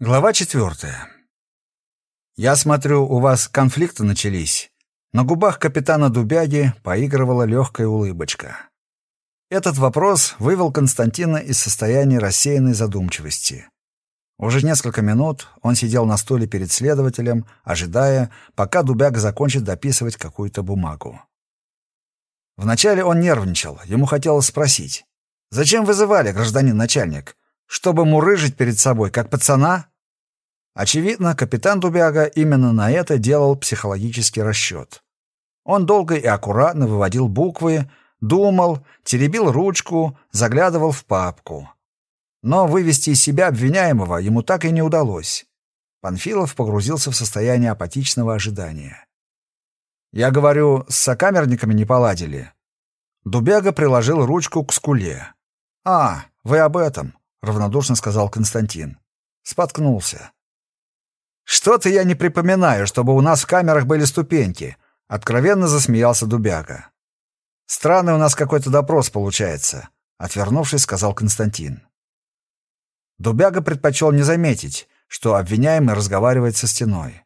Глава четвертая. «Я смотрю, у вас конфликты начались». На губах капитана Дубяги поигрывала легкая улыбочка. Этот вопрос вывел Константина из состояния рассеянной задумчивости. Уже несколько минут он сидел на стуле перед следователем, ожидая, пока Дубяга закончит дописывать какую-то бумагу. Вначале он нервничал, ему хотелось спросить. «Зачем вызывали, гражданин начальник? Чтобы мурыжить перед собой, как пацана?» Очевидно, капитан Дубяга именно на это делал психологический расчет. Он долго и аккуратно выводил буквы, думал, теребил ручку, заглядывал в папку. Но вывести из себя обвиняемого ему так и не удалось. Панфилов погрузился в состояние апатичного ожидания. «Я говорю, с сокамерниками не поладили». Дубяга приложил ручку к скуле. «А, вы об этом», — равнодушно сказал Константин. Споткнулся. «Что-то я не припоминаю, чтобы у нас в камерах были ступеньки», — откровенно засмеялся Дубяга. «Странный у нас какой-то допрос получается», — отвернувшись, сказал Константин. Дубяга предпочел не заметить, что обвиняемый разговаривает со стеной.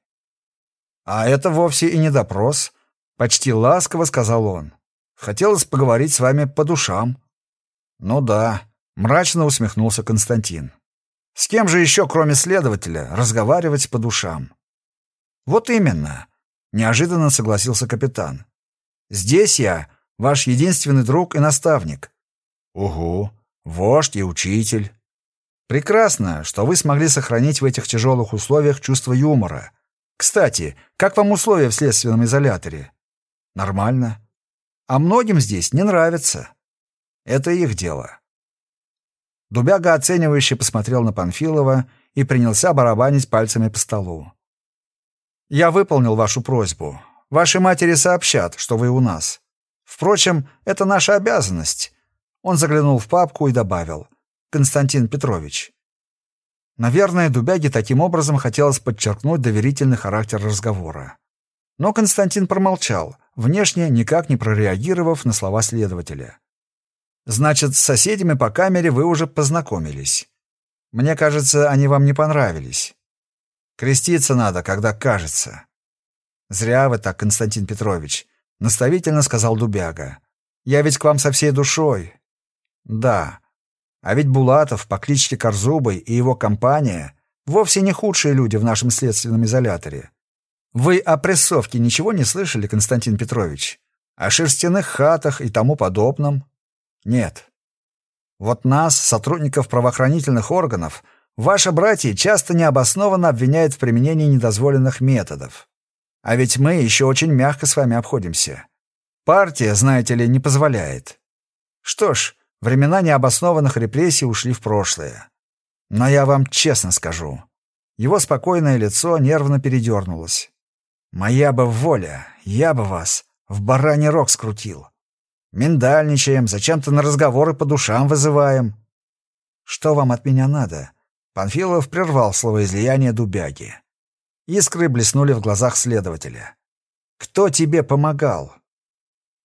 «А это вовсе и не допрос», — почти ласково сказал он. «Хотелось поговорить с вами по душам». «Ну да», — мрачно усмехнулся Константин. С кем же еще, кроме следователя, разговаривать по душам? Вот именно, неожиданно согласился капитан. Здесь я, ваш единственный друг и наставник. Угу, вождь и учитель. Прекрасно, что вы смогли сохранить в этих тяжелых условиях чувство юмора. Кстати, как вам условия в следственном изоляторе? Нормально. А многим здесь не нравится. Это их дело. Дубяга оценивающе посмотрел на Панфилова и принялся барабанить пальцами по столу. «Я выполнил вашу просьбу. Ваши матери сообщат, что вы у нас. Впрочем, это наша обязанность». Он заглянул в папку и добавил. «Константин Петрович». Наверное, Дубяге таким образом хотелось подчеркнуть доверительный характер разговора. Но Константин промолчал, внешне никак не прореагировав на слова следователя. Значит, с соседями по камере вы уже познакомились. Мне кажется, они вам не понравились. Креститься надо, когда кажется. Зря вы так, Константин Петрович, наставительно сказал Дубяга. Я ведь к вам со всей душой. Да. А ведь Булатов по кличке Корзубый и его компания вовсе не худшие люди в нашем следственном изоляторе. Вы о прессовке ничего не слышали, Константин Петрович? О шерстяных хатах и тому подобном? Нет. Вот нас, сотрудников правоохранительных органов, ваши братья часто необоснованно обвиняют в применении недозволенных методов. А ведь мы еще очень мягко с вами обходимся. Партия, знаете ли, не позволяет. Что ж, времена необоснованных репрессий ушли в прошлое. Но я вам честно скажу. Его спокойное лицо нервно передернулось. Моя бы воля, я бы вас в бараний рог скрутил. Миндальничаем, зачем-то на разговоры по душам вызываем. Что вам от меня надо? Панфилов прервал словоизлияние Дубяги. Искры блеснули в глазах следователя. Кто тебе помогал?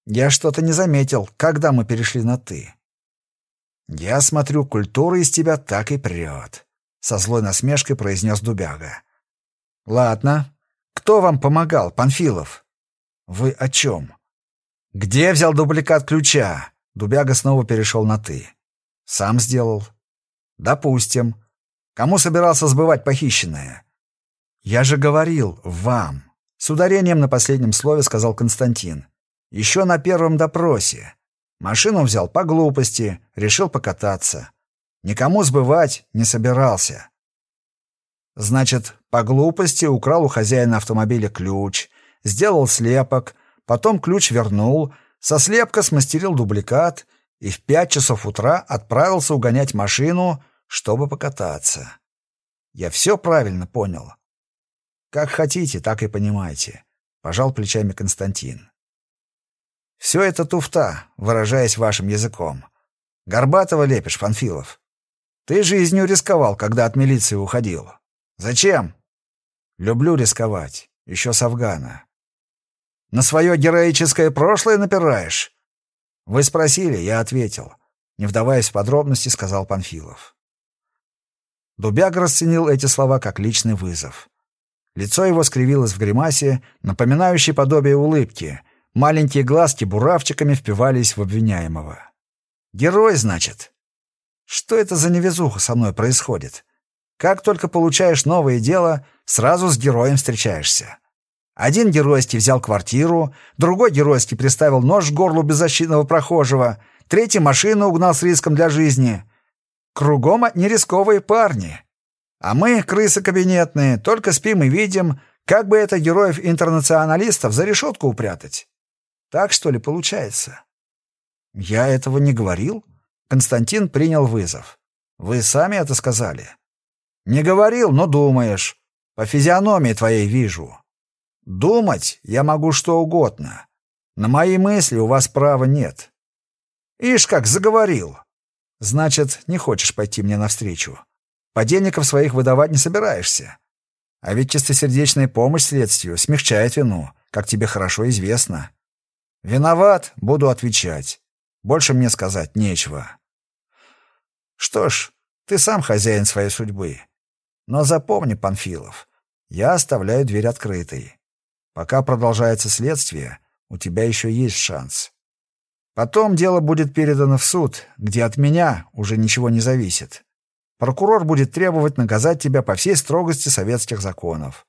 Я что-то не заметил, когда мы перешли на «ты». Я смотрю, культура из тебя так и прет. Со злой насмешкой произнес Дубяга. Ладно. Кто вам помогал, Панфилов? Вы о чем? «Где взял дубликат ключа?» Дубяга снова перешел на «ты». «Сам сделал». «Допустим. Кому собирался сбывать похищенное?» «Я же говорил, вам». С ударением на последнем слове сказал Константин. «Еще на первом допросе. Машину взял по глупости, решил покататься. Никому сбывать не собирался». «Значит, по глупости украл у хозяина автомобиля ключ, сделал слепок, Потом ключ вернул, со слепка смастерил дубликат и в пять часов утра отправился угонять машину, чтобы покататься. Я все правильно понял. Как хотите, так и понимайте, пожал плечами Константин. Все это туфта, выражаясь вашим языком. Горбатого лепишь, Панфилов. Ты жизнью рисковал, когда от милиции уходил. Зачем? Люблю рисковать, еще с Афгана. На свое героическое прошлое напираешь?» «Вы спросили, я ответил». Не вдаваясь в подробности, сказал Панфилов. Дубяг расценил эти слова как личный вызов. Лицо его скривилось в гримасе, напоминающей подобие улыбки. Маленькие глазки буравчиками впивались в обвиняемого. «Герой, значит?» «Что это за невезуха со мной происходит? Как только получаешь новое дело, сразу с героем встречаешься. Один геройский взял квартиру, другой геройский приставил нож к горлу беззащитного прохожего, третий машину угнал с риском для жизни. Кругом нерисковые парни. А мы, крысы кабинетные, только спим и видим, как бы это героев-интернационалистов за решетку упрятать. Так, что ли, получается? Я этого не говорил. Константин принял вызов. Вы сами это сказали. Не говорил, но думаешь. По физиономии твоей вижу. Думать я могу что угодно. На мои мысли у вас права нет. Ишь как заговорил. Значит, не хочешь пойти мне навстречу. Подельников своих выдавать не собираешься. А ведь чистосердечная помощь следствию смягчает вину, как тебе хорошо известно. Виноват, буду отвечать. Больше мне сказать нечего. Что ж, ты сам хозяин своей судьбы. Но запомни, Панфилов, я оставляю дверь открытой. Пока продолжается следствие, у тебя еще есть шанс. Потом дело будет передано в суд, где от меня уже ничего не зависит. Прокурор будет требовать наказать тебя по всей строгости советских законов.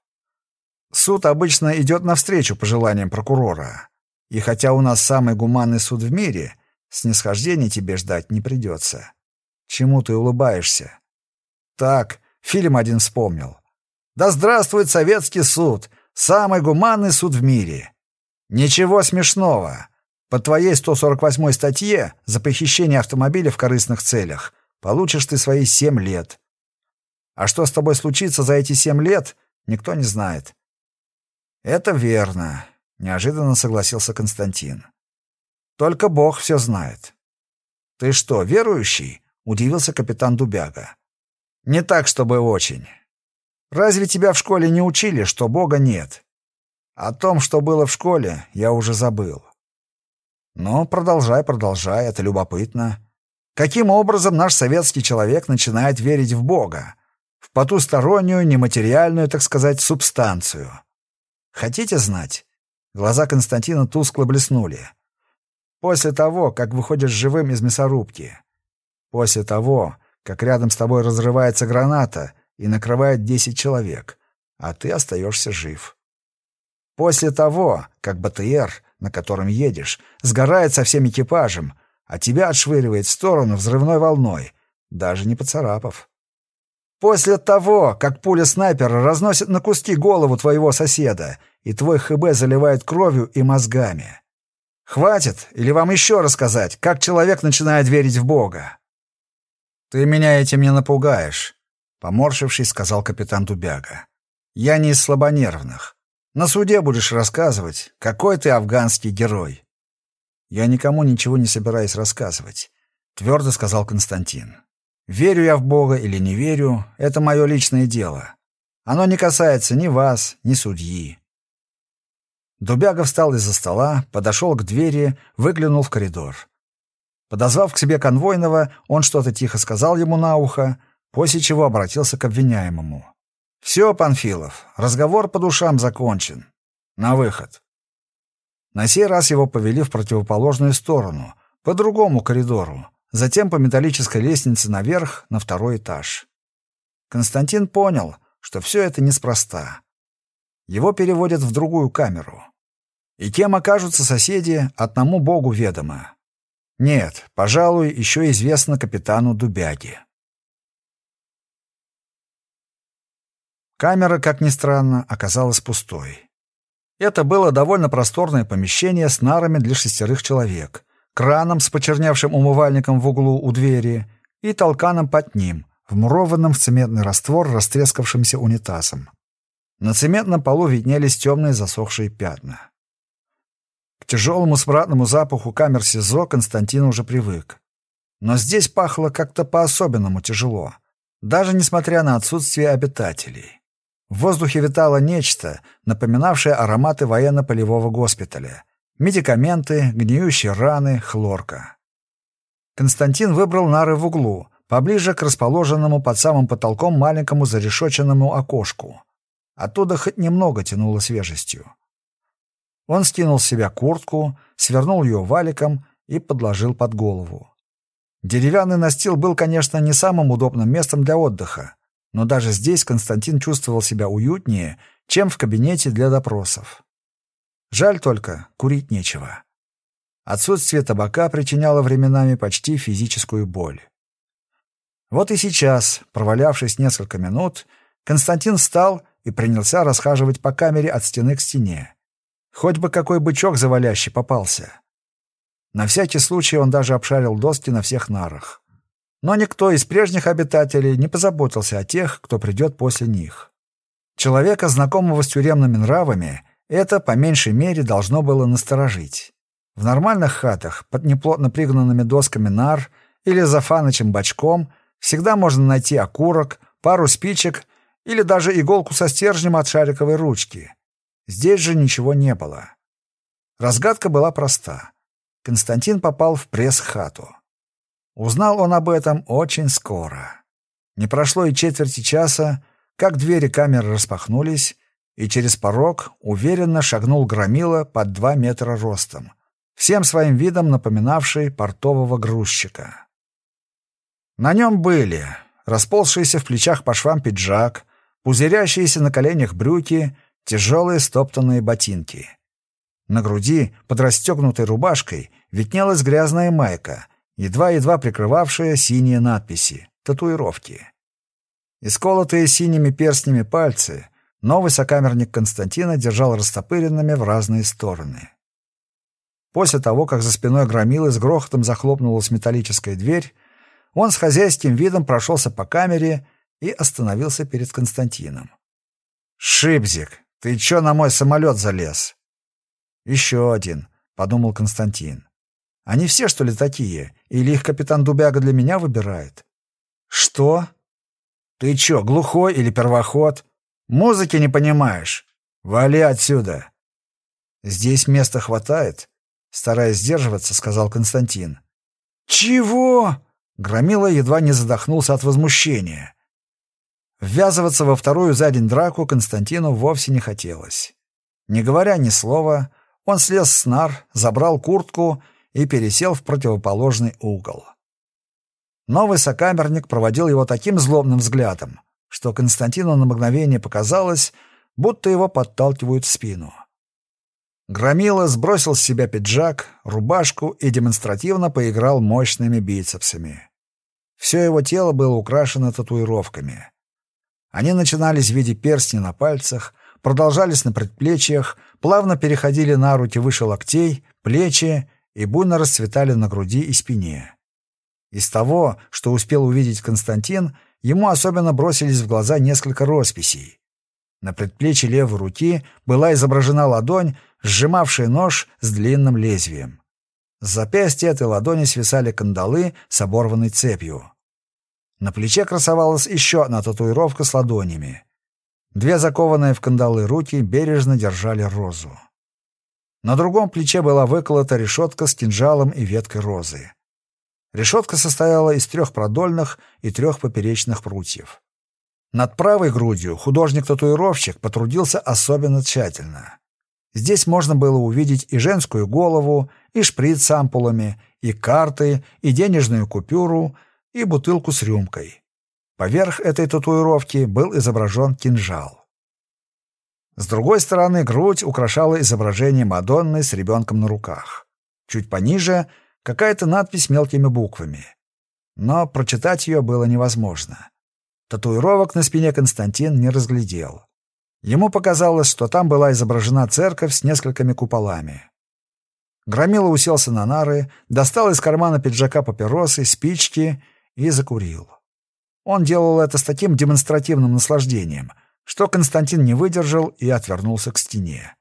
Суд обычно идет навстречу пожеланиям прокурора. И хотя у нас самый гуманный суд в мире, снисхождения тебе ждать не придется. Чему ты улыбаешься? Так, фильм один вспомнил. Да здравствует советский суд, самый гуманный суд в мире. Ничего смешного. По твоей 148 статье за похищение автомобиля в корыстных целях получишь ты свои семь лет. А что с тобой случится за эти семь лет, никто не знает. Это верно, неожиданно согласился Константин. Только Бог все знает. Ты что, верующий? удивился капитан Дубяга. Не так, чтобы очень. Разве тебя в школе не учили, что Бога нет? О том, что было в школе, я уже забыл. Но продолжай, продолжай, это любопытно. Каким образом наш советский человек начинает верить в Бога? В потустороннюю, нематериальную, так сказать, субстанцию. Хотите знать? Глаза Константина тускло блеснули. После того, как выходишь живым из мясорубки. После того, как рядом с тобой разрывается граната и накрывает десять человек, а ты остаешься жив. После того, как БТР на котором едешь, сгорает со всем экипажем, а тебя отшвыривает в сторону взрывной волной, даже не поцарапав. После того, как пуля снайпера разносит на куски голову твоего соседа, и твой ХБ заливает кровью и мозгами. Хватит или вам еще рассказать, как человек начинает верить в Бога? Ты меня этим не напугаешь, поморщившись, сказал капитан Дубяга. Я не из слабонервных. На суде будешь рассказывать, какой ты афганский герой. Я никому ничего не собираюсь рассказывать, твердо сказал Константин. Верю я в Бога или не верю, это мое личное дело. Оно не касается ни вас, ни судьи. Дубяга встал из-за стола, подошел к двери, выглянул в коридор. Подозвав к себе конвойного, он что-то тихо сказал ему на ухо, после чего обратился к обвиняемому. «Все, Панфилов, разговор по душам закончен. На выход». На сей раз его повели в противоположную сторону, по другому коридору, затем по металлической лестнице наверх, на второй этаж. Константин понял, что все это неспроста. Его переводят в другую камеру. И кем окажутся соседи, одному богу ведомо. Нет, пожалуй, еще известно капитану Дубяге. Камера, как ни странно, оказалась пустой. Это было довольно просторное помещение с нарами для шестерых человек, краном с почернявшим умывальником в углу у двери и толканом под ним, вмурованным в цементный раствор растрескавшимся унитазом. На цементном полу виднелись темные засохшие пятна. К тяжелому смрадному запаху камер СИЗО Константин уже привык. Но здесь пахло как-то по-особенному тяжело, даже несмотря на отсутствие обитателей. В воздухе витало нечто, напоминавшее ароматы военно-полевого госпиталя. Медикаменты, гниющие раны, хлорка. Константин выбрал нары в углу, поближе к расположенному под самым потолком маленькому зарешоченному окошку. Оттуда хоть немного тянуло свежестью. Он стянул с себя куртку, свернул ее валиком и подложил под голову. Деревянный настил был, конечно, не самым удобным местом для отдыха, но даже здесь Константин чувствовал себя уютнее, чем в кабинете для допросов. Жаль только, курить нечего. Отсутствие табака причиняло временами почти физическую боль. Вот и сейчас, провалявшись несколько минут, Константин встал и принялся расхаживать по камере от стены к стене. Хоть бы какой бычок завалящий попался. На всякий случай он даже обшарил доски на всех нарах. Но никто из прежних обитателей не позаботился о тех, кто придет после них. Человека, знакомого с тюремными нравами, это, по меньшей мере, должно было насторожить. В нормальных хатах, под неплотно пригнанными досками нар или за фанычем бачком, всегда можно найти окурок, пару спичек или даже иголку со стержнем от шариковой ручки. Здесь же ничего не было. Разгадка была проста. Константин попал в пресс-хату. Узнал он об этом очень скоро. Не прошло и четверти часа, как двери камеры распахнулись, и через порог уверенно шагнул громила под два метра ростом, всем своим видом напоминавший портового грузчика. На нем были расползшийся в плечах по швам пиджак, пузырящиеся на коленях брюки, тяжелые стоптанные ботинки. На груди, под расстегнутой рубашкой, виднелась грязная майка, едва-едва прикрывавшая синие надписи, татуировки. Исколотые синими перстнями пальцы новый сокамерник Константина держал растопыренными в разные стороны. После того, как за спиной громилы с грохотом захлопнулась металлическая дверь, он с хозяйским видом прошелся по камере и остановился перед Константином. «Шибзик, ты чё на мой самолет залез?» «Еще один», — подумал Константин. «Они все, что ли, такие? Или их капитан Дубяга для меня выбирает?» «Что? Ты чё, глухой или первоход? Музыки не понимаешь? Вали отсюда!» «Здесь места хватает?» — стараясь сдерживаться, сказал Константин. «Чего?» — Громила едва не задохнулся от возмущения. Ввязываться во вторую за день драку Константину вовсе не хотелось. Не говоря ни слова, он слез с нар, забрал куртку и пересел в противоположный угол. Новый сокамерник проводил его таким злобным взглядом, что Константину на мгновение показалось, будто его подталкивают в спину. Громила сбросил с себя пиджак, рубашку и демонстративно поиграл мощными бицепсами. Все его тело было украшено татуировками. Они начинались в виде перстней на пальцах, продолжались на предплечьях, плавно переходили на руки выше локтей, плечи и буйно расцветали на груди и спине. Из того, что успел увидеть Константин, ему особенно бросились в глаза несколько росписей. На предплечье левой руки была изображена ладонь, сжимавшая нож с длинным лезвием. С запястья этой ладони свисали кандалы с оборванной цепью. На плече красовалась еще одна татуировка с ладонями. Две закованные в кандалы руки бережно держали розу. На другом плече была выколота решетка с кинжалом и веткой розы. Решетка состояла из трех продольных и трех поперечных прутьев. Над правой грудью художник-татуировщик потрудился особенно тщательно. Здесь можно было увидеть и женскую голову, и шприц с ампулами, и карты, и денежную купюру, и бутылку с рюмкой. Поверх этой татуировки был изображен кинжал. С другой стороны грудь украшала изображение Мадонны с ребенком на руках. Чуть пониже — какая-то надпись мелкими буквами. Но прочитать ее было невозможно. Татуировок на спине Константин не разглядел. Ему показалось, что там была изображена церковь с несколькими куполами. Громила уселся на нары, достал из кармана пиджака папиросы, спички и закурил. Он делал это с таким демонстративным наслаждением, что Константин не выдержал и отвернулся к стене.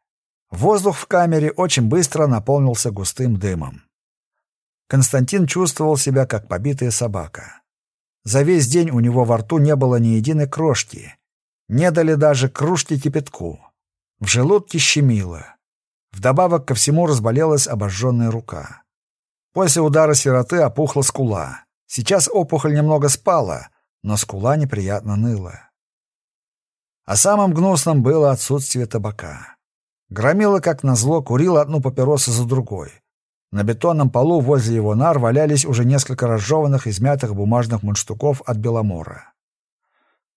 Воздух в камере очень быстро наполнился густым дымом. Константин чувствовал себя как побитая собака. За весь день у него во рту не было ни единой крошки. Не дали даже кружки кипятку. В желудке щемило. Вдобавок ко всему разболелась обожженная рука. После удара сироты опухла скула. Сейчас опухоль немного спала, но скула неприятно ныла. А самым гнусным было отсутствие табака. Громила, как назло, курил одну папиросу за другой. На бетонном полу возле его нар валялись уже несколько разжеванных, измятых бумажных мундштуков от Беломора.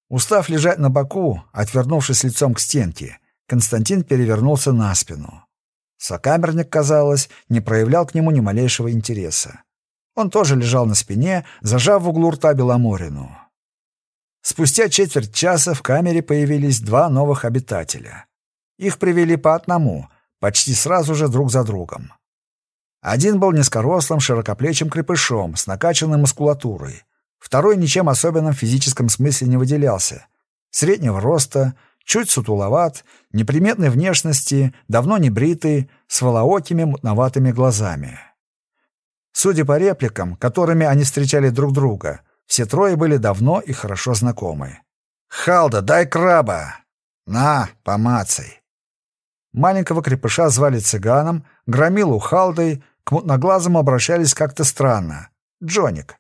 Устав лежать на боку, отвернувшись лицом к стенке, Константин перевернулся на спину. Сокамерник, казалось, не проявлял к нему ни малейшего интереса. Он тоже лежал на спине, зажав в углу рта Беломорину. Спустя четверть часа в камере появились два новых обитателя. Их привели по одному, почти сразу же друг за другом. Один был низкорослым, широкоплечим крепышом с накачанной мускулатурой. Второй ничем особенным в физическом смысле не выделялся. Среднего роста, чуть сутуловат, неприметной внешности, давно не бритый, с волоокими мутноватыми глазами. Судя по репликам, которыми они встречали друг друга, все трое были давно и хорошо знакомы. «Халда, дай краба!» «На, помацай!» Маленького крепыша звали цыганом, громилу Халдой, к мутноглазому обращались как-то странно. Джоник.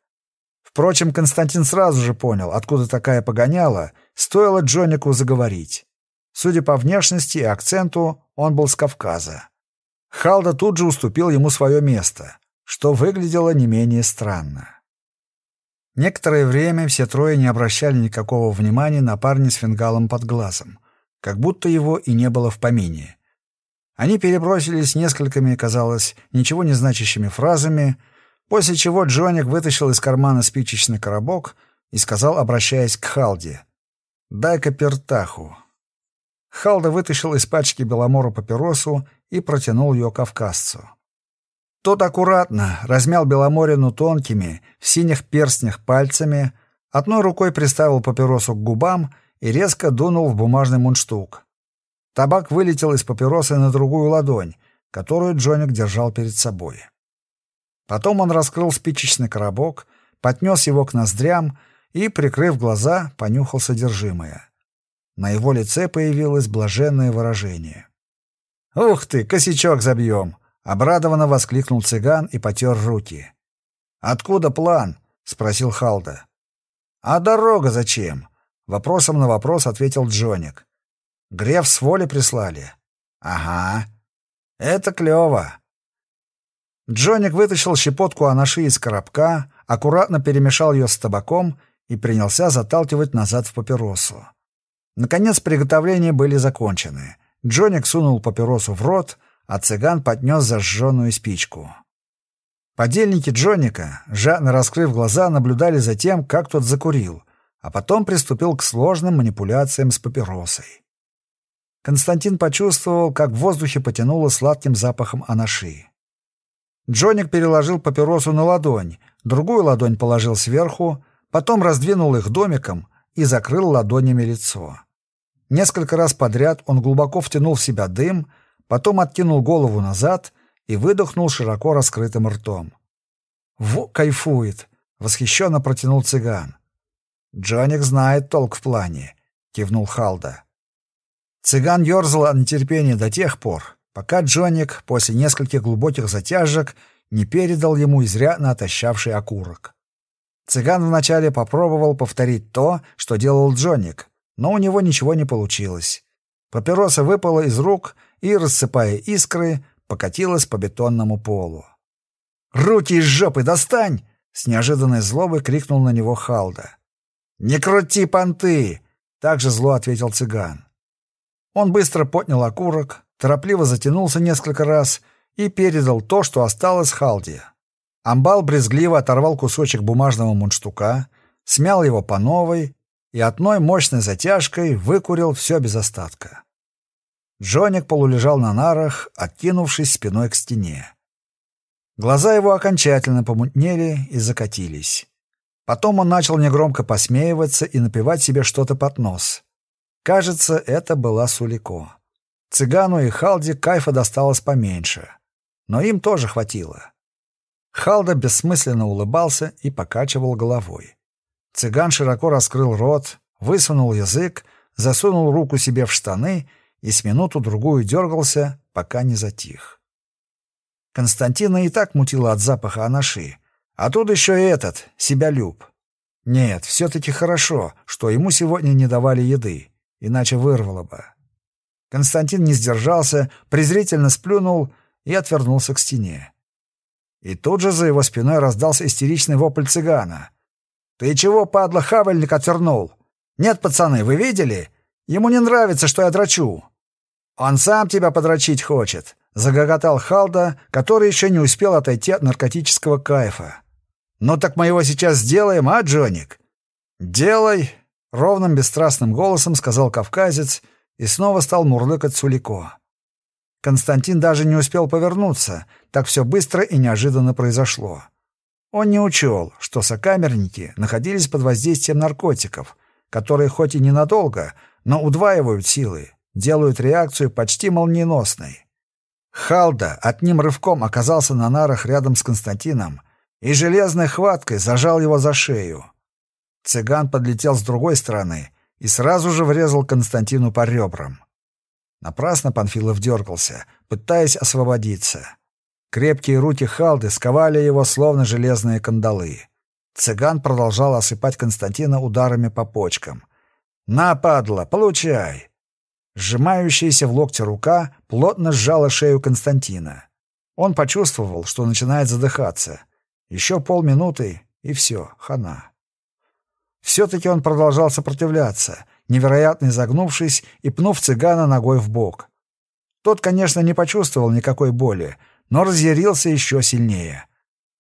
Впрочем, Константин сразу же понял, откуда такая погоняла, стоило Джонику заговорить. Судя по внешности и акценту, он был с Кавказа. Халда тут же уступил ему свое место, что выглядело не менее странно. Некоторое время все трое не обращали никакого внимания на парня с фингалом под глазом, как будто его и не было в помине. Они перебросились несколькими, казалось, ничего не значащими фразами, после чего Джоник вытащил из кармана спичечный коробок и сказал, обращаясь к Халде, «Дай-ка пертаху». Халда вытащил из пачки Беломора папиросу и протянул ее кавказцу. Тот аккуратно размял Беломорину тонкими, в синих перстнях пальцами, одной рукой приставил папиросу к губам и резко дунул в бумажный мундштук. Табак вылетел из папиросы на другую ладонь, которую Джоник держал перед собой. Потом он раскрыл спичечный коробок, поднес его к ноздрям и, прикрыв глаза, понюхал содержимое. На его лице появилось блаженное выражение. «Ух ты, косячок забьем!» — обрадованно воскликнул цыган и потер руки. «Откуда план?» — спросил Халда. «А дорога зачем?» — вопросом на вопрос ответил Джоник. «Греф с воли прислали». «Ага. Это клево». Джоник вытащил щепотку анаши из коробка, аккуратно перемешал ее с табаком и принялся заталкивать назад в папиросу. Наконец приготовления были закончены. Джоник сунул папиросу в рот — а цыган поднес зажженную спичку. Подельники Джоника, жадно раскрыв глаза, наблюдали за тем, как тот закурил, а потом приступил к сложным манипуляциям с папиросой. Константин почувствовал, как в воздухе потянуло сладким запахом анаши. Джоник переложил папиросу на ладонь, другую ладонь положил сверху, потом раздвинул их домиком и закрыл ладонями лицо. Несколько раз подряд он глубоко втянул в себя дым, потом откинул голову назад и выдохнул широко раскрытым ртом. «Во, кайфует!» — восхищенно протянул цыган. «Джоник знает толк в плане», — кивнул Халда. Цыган ерзал от нетерпения до тех пор, пока Джоник после нескольких глубоких затяжек не передал ему изрядно отощавший окурок. Цыган вначале попробовал повторить то, что делал Джоник, но у него ничего не получилось. Папироса выпала из рук — и, рассыпая искры, покатилась по бетонному полу. «Руки из жопы достань!» — с неожиданной злобой крикнул на него Халда. «Не крути понты!» — также зло ответил цыган. Он быстро поднял окурок, торопливо затянулся несколько раз и передал то, что осталось Халде. Амбал брезгливо оторвал кусочек бумажного мундштука, смял его по новой и одной мощной затяжкой выкурил все без остатка. Джоник полулежал на нарах, откинувшись спиной к стене. Глаза его окончательно помутнели и закатились. Потом он начал негромко посмеиваться и напевать себе что-то под нос. Кажется, это была Сулико. Цыгану и Халде кайфа досталось поменьше. Но им тоже хватило. Халда бессмысленно улыбался и покачивал головой. Цыган широко раскрыл рот, высунул язык, засунул руку себе в штаны и с минуту-другую дергался, пока не затих. Константина и так мутило от запаха анаши, А тут еще этот, себялюб. Нет, все-таки хорошо, что ему сегодня не давали еды, иначе вырвало бы. Константин не сдержался, презрительно сплюнул и отвернулся к стене. И тут же за его спиной раздался истеричный вопль цыгана. «Ты чего, падла, хавальник отвернул? Нет, пацаны, вы видели? Ему не нравится, что я драчу». «Он сам тебя подрочить хочет», — загоготал Халда, который еще не успел отойти от наркотического кайфа. «Ну так мы его сейчас сделаем, а, Джоник?» «Делай», — ровным бесстрастным голосом сказал кавказец и снова стал мурлыкать Сулико. Константин даже не успел повернуться, так все быстро и неожиданно произошло. Он не учел, что сокамерники находились под воздействием наркотиков, которые хоть и ненадолго, но удваивают силы, делают реакцию почти молниеносной. Халда одним рывком оказался на нарах рядом с Константином и железной хваткой зажал его за шею. Цыган подлетел с другой стороны и сразу же врезал Константину по ребрам. Напрасно Панфилов дергался, пытаясь освободиться. Крепкие руки Халды сковали его, словно железные кандалы. Цыган продолжал осыпать Константина ударами по почкам. «На, падла, получай!» Сжимающаяся в локте рука плотно сжала шею Константина. Он почувствовал, что начинает задыхаться. Еще полминуты, и все, хана. Все-таки он продолжал сопротивляться, невероятно изогнувшись и пнув цыгана ногой в бок. Тот, конечно, не почувствовал никакой боли, но разъярился еще сильнее.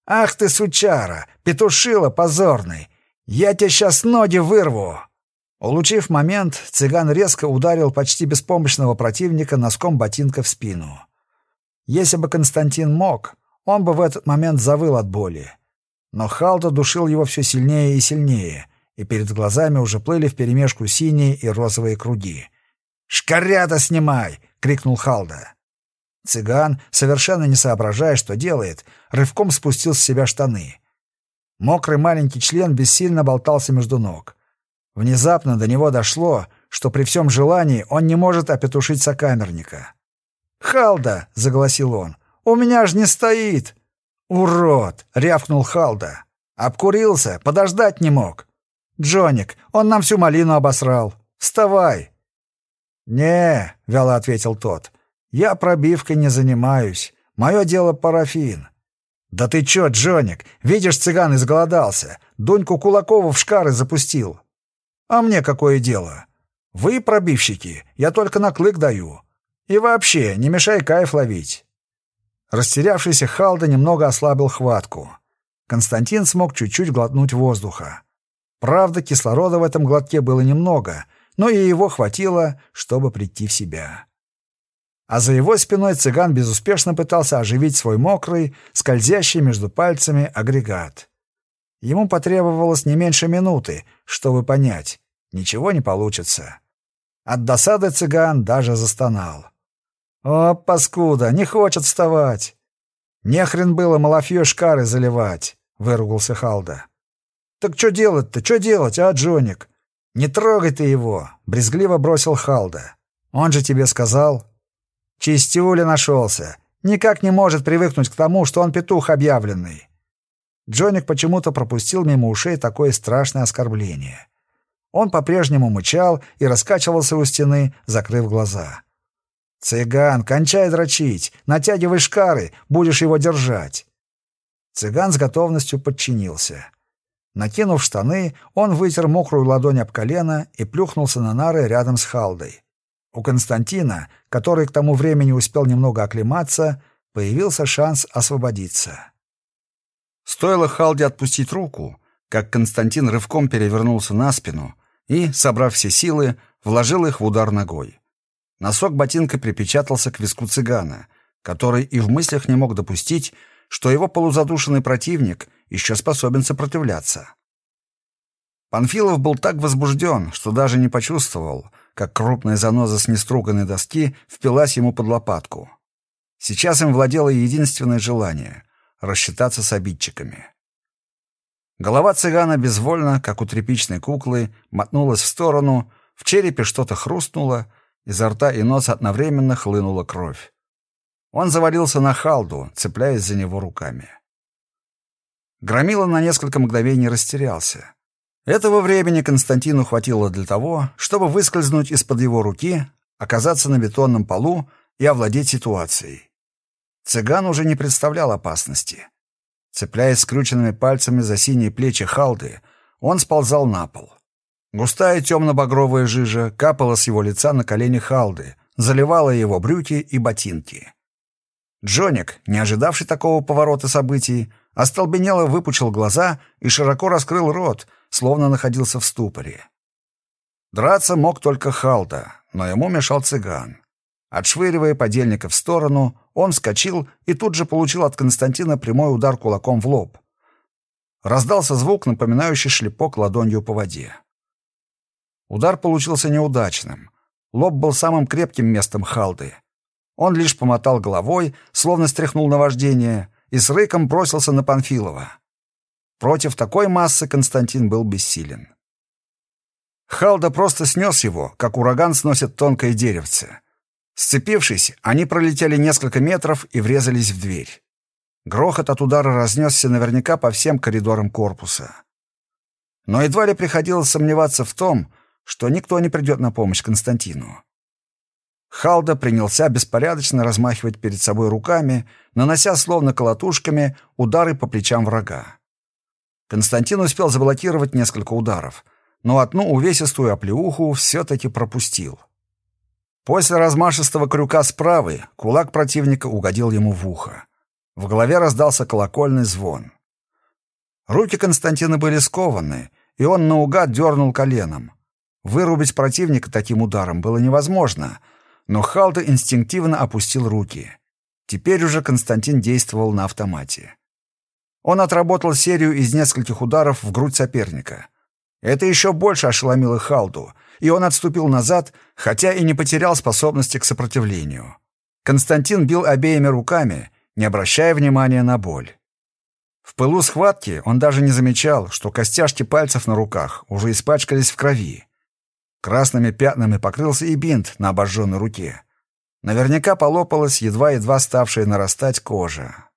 «Ах ты, сучара! Петушила позорный! Я тебе сейчас ноги вырву!» Улучив момент, цыган резко ударил почти беспомощного противника носком ботинка в спину. Если бы Константин мог, он бы в этот момент завыл от боли. Но Халда душил его все сильнее и сильнее, и перед глазами уже плыли вперемешку синие и розовые круги. «Шкарята снимай!» — крикнул Халда. Цыган, совершенно не соображая, что делает, рывком спустил с себя штаны. Мокрый маленький член бессильно болтался между ног. Внезапно до него дошло, что при всем желании он не может опетушить сокамерника. «Халда!» — загласил он. «У меня ж не стоит!» «Урод!» — рявкнул Халда. «Обкурился, подождать не мог!» «Джоник, он нам всю малину обосрал! Вставай!» «Не», — вяло ответил тот, — «я пробивкой не занимаюсь. Мое дело парафин». «Да ты чё, Джоник, видишь, цыган изголодался. Дуньку Кулакову в шкары запустил». «А мне какое дело? Вы пробивщики, я только на клык даю. И вообще, не мешай кайф ловить». Растерявшийся Халда немного ослабил хватку. Константин смог чуть-чуть глотнуть воздуха. Правда, кислорода в этом глотке было немного, но и его хватило, чтобы прийти в себя. А за его спиной цыган безуспешно пытался оживить свой мокрый, скользящий между пальцами агрегат. Ему потребовалось не меньше минуты, чтобы понять, ничего не получится. От досады цыган даже застонал. «О, паскуда, не хочет вставать!» «Нехрен было малафье шкары заливать», — выругался Халда. «Так что делать-то, что делать, а, Джоник?» «Не трогай ты его», — брезгливо бросил Халда. «Он же тебе сказал». «Чистюля нашелся. Никак не может привыкнуть к тому, что он петух объявленный». Джоник почему-то пропустил мимо ушей такое страшное оскорбление. Он по-прежнему мычал и раскачивался у стены, закрыв глаза. «Цыган, кончай дрочить! Натягивай шкары, будешь его держать!» Цыган с готовностью подчинился. Накинув штаны, он вытер мокрую ладонь об колено и плюхнулся на нары рядом с Халдой. У Константина, который к тому времени успел немного оклематься, появился шанс освободиться. Стоило Халде отпустить руку, как Константин рывком перевернулся на спину и, собрав все силы, вложил их в удар ногой. Носок ботинка припечатался к виску цыгана, который и в мыслях не мог допустить, что его полузадушенный противник еще способен сопротивляться. Панфилов был так возбужден, что даже не почувствовал, как крупная заноза с неструганной доски впилась ему под лопатку. Сейчас им владело единственное желание — рассчитаться с обидчиками. Голова цыгана безвольно, как у тряпичной куклы, мотнулась в сторону, в черепе что-то хрустнуло, изо рта и носа одновременно хлынула кровь. Он завалился на халду, цепляясь за него руками. Громила на несколько мгновений растерялся. Этого времени Константину хватило для того, чтобы выскользнуть из-под его руки, оказаться на бетонном полу и овладеть ситуацией. Цыган уже не представлял опасности. Цепляясь скрюченными пальцами за синие плечи Халды, он сползал на пол. Густая темно-багровая жижа капала с его лица на колени Халды, заливала его брюки и ботинки. Джоник, не ожидавший такого поворота событий, остолбенело выпучил глаза и широко раскрыл рот, словно находился в ступоре. Драться мог только Халда, но ему мешал цыган. Отшвыривая подельника в сторону, он вскочил и тут же получил от Константина прямой удар кулаком в лоб. Раздался звук, напоминающий шлепок ладонью по воде. Удар получился неудачным. Лоб был самым крепким местом Халды. Он лишь помотал головой, словно стряхнул наваждение, и с рыком бросился на Панфилова. Против такой массы Константин был бессилен. Халда просто снес его, как ураган сносит тонкое деревце. Сцепившись, они пролетели несколько метров и врезались в дверь. Грохот от удара разнесся наверняка по всем коридорам корпуса. Но едва ли приходилось сомневаться в том, что никто не придет на помощь Константину. Халда принялся беспорядочно размахивать перед собой руками, нанося словно колотушками удары по плечам врага. Константин успел заблокировать несколько ударов, но одну увесистую оплеуху все-таки пропустил. После размашистого крюка справа кулак противника угодил ему в ухо. В голове раздался колокольный звон. Руки Константина были скованы, и он наугад дернул коленом. Вырубить противника таким ударом было невозможно — но Халда инстинктивно опустил руки. Теперь уже Константин действовал на автомате. Он отработал серию из нескольких ударов в грудь соперника. Это еще больше ошеломило Халду, и он отступил назад, хотя и не потерял способности к сопротивлению. Константин бил обеими руками, не обращая внимания на боль. В пылу схватки он даже не замечал, что костяшки пальцев на руках уже испачкались в крови. Красными пятнами покрылся и бинт на обожженной руке. Наверняка полопалась едва-едва ставшая нарастать кожа.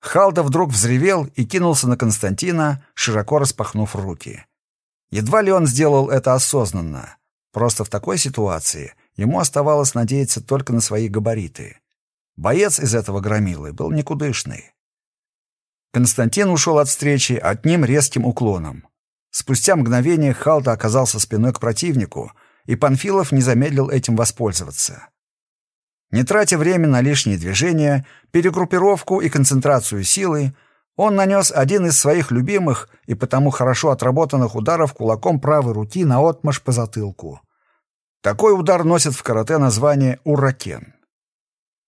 Халда вдруг взревел и кинулся на Константина, широко распахнув руки. Едва ли он сделал это осознанно. Просто в такой ситуации ему оставалось надеяться только на свои габариты. Боец из этого громилы был никудышный. Константин ушел от встречи одним резким уклоном. Спустя мгновение Халда оказался спиной к противнику, и Панфилов не замедлил этим воспользоваться. Не тратя время на лишние движения, перегруппировку и концентрацию силы, он нанес один из своих любимых и потому хорошо отработанных ударов кулаком правой руки на отмашь по затылку. Такой удар носит в карате название «уракен».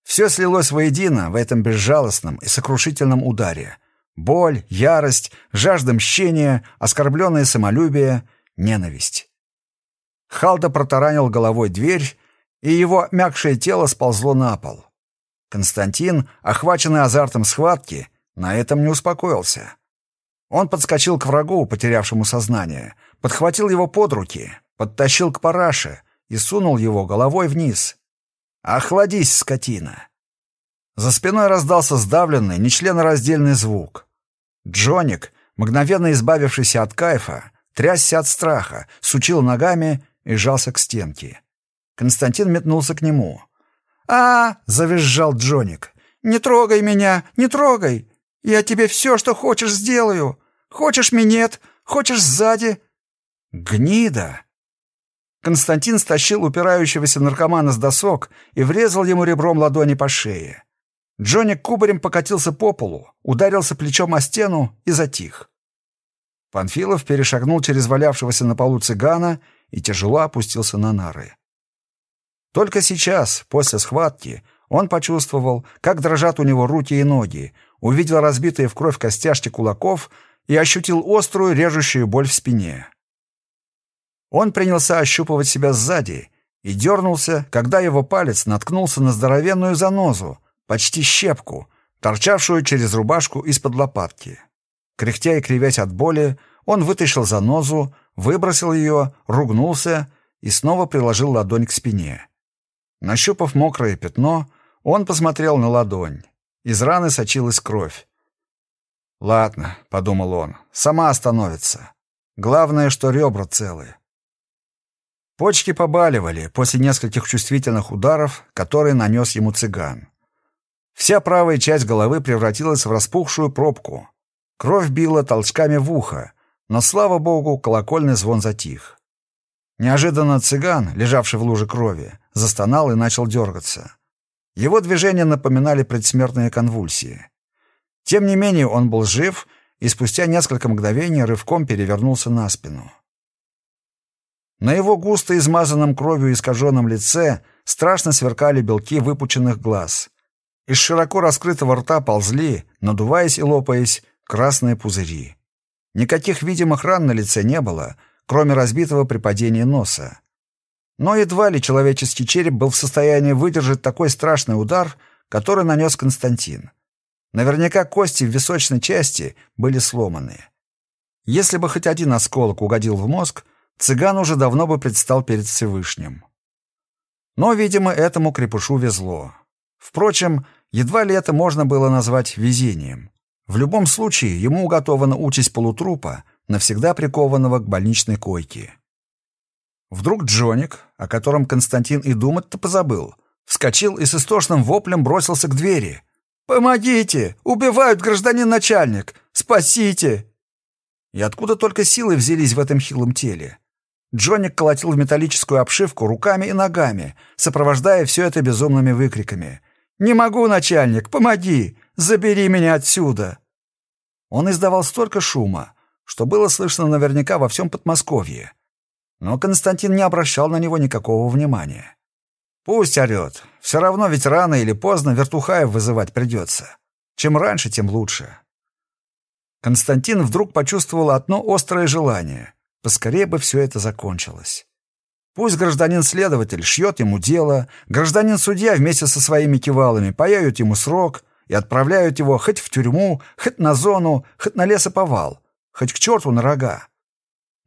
Все слилось воедино в этом безжалостном и сокрушительном ударе, Боль, ярость, жажда мщения, оскорбленное самолюбие, ненависть. Халда протаранил головой дверь, и его мягкое тело сползло на пол. Константин, охваченный азартом схватки, на этом не успокоился. Он подскочил к врагу, потерявшему сознание, подхватил его под руки, подтащил к параше и сунул его головой вниз. «Охладись, скотина!» За спиной раздался сдавленный, нечленораздельный звук. Джоник, мгновенно избавившийся от кайфа, трясся от страха, сучил ногами и жался к стенке. Константин метнулся к нему. а, -а, завизжал Джоник. «Не трогай меня, не трогай! Я тебе все, что хочешь, сделаю! Хочешь минет, хочешь сзади!» «Гнида!» Константин стащил упирающегося наркомана с досок и врезал ему ребром ладони по шее. Джонни кубарем покатился по полу, ударился плечом о стену и затих. Панфилов перешагнул через валявшегося на полу цыгана и тяжело опустился на нары. Только сейчас, после схватки, он почувствовал, как дрожат у него руки и ноги, увидел разбитые в кровь костяшки кулаков и ощутил острую режущую боль в спине. Он принялся ощупывать себя сзади и дернулся, когда его палец наткнулся на здоровенную занозу, почти щепку, торчавшую через рубашку из-под лопатки. Кряхтя и кривясь от боли, он вытащил занозу, выбросил ее, ругнулся и снова приложил ладонь к спине. Нащупав мокрое пятно, он посмотрел на ладонь. Из раны сочилась кровь. «Ладно», — подумал он, — «сама остановится. Главное, что ребра целы». Почки побаливали после нескольких чувствительных ударов, которые нанес ему цыган. Вся правая часть головы превратилась в распухшую пробку. Кровь била толчками в ухо, но, слава богу, колокольный звон затих. Неожиданно цыган, лежавший в луже крови, застонал и начал дергаться. Его движения напоминали предсмертные конвульсии. Тем не менее он был жив и спустя несколько мгновений рывком перевернулся на спину. На его густо измазанном кровью искаженном лице страшно сверкали белки выпученных глаз. Из широко раскрытого рта ползли, надуваясь и лопаясь, красные пузыри. Никаких видимых ран на лице не было — кроме разбитого при падении носа. Но едва ли человеческий череп был в состоянии выдержать такой страшный удар, который нанес Константин. Наверняка кости в височной части были сломаны. Если бы хоть один осколок угодил в мозг, цыган уже давно бы предстал перед Всевышним. Но, видимо, этому крепышу везло. Впрочем, едва ли это можно было назвать везением. В любом случае, ему уготована участь полутрупа, навсегда прикованного к больничной койке. Вдруг Джоник, о котором Константин и думать-то позабыл, вскочил и с истошным воплем бросился к двери. «Помогите! Убивают гражданин начальник! Спасите!» И откуда только силы взялись в этом хилом теле? Джоник колотил в металлическую обшивку руками и ногами, сопровождая все это безумными выкриками. «Не могу, начальник! Помоги! Забери меня отсюда!» Он издавал столько шума, что было слышно наверняка во всем Подмосковье. Но Константин не обращал на него никакого внимания. Пусть орет. Все равно ведь рано или поздно Вертухаев вызывать придется. Чем раньше, тем лучше. Константин вдруг почувствовал одно острое желание. Поскорее бы все это закончилось. Пусть гражданин-следователь шьет ему дело, гражданин-судья вместе со своими кивалами паяют ему срок и отправляют его хоть в тюрьму, хоть на зону, хоть на лесоповал хоть к черту на рога.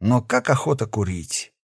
Но как охота курить.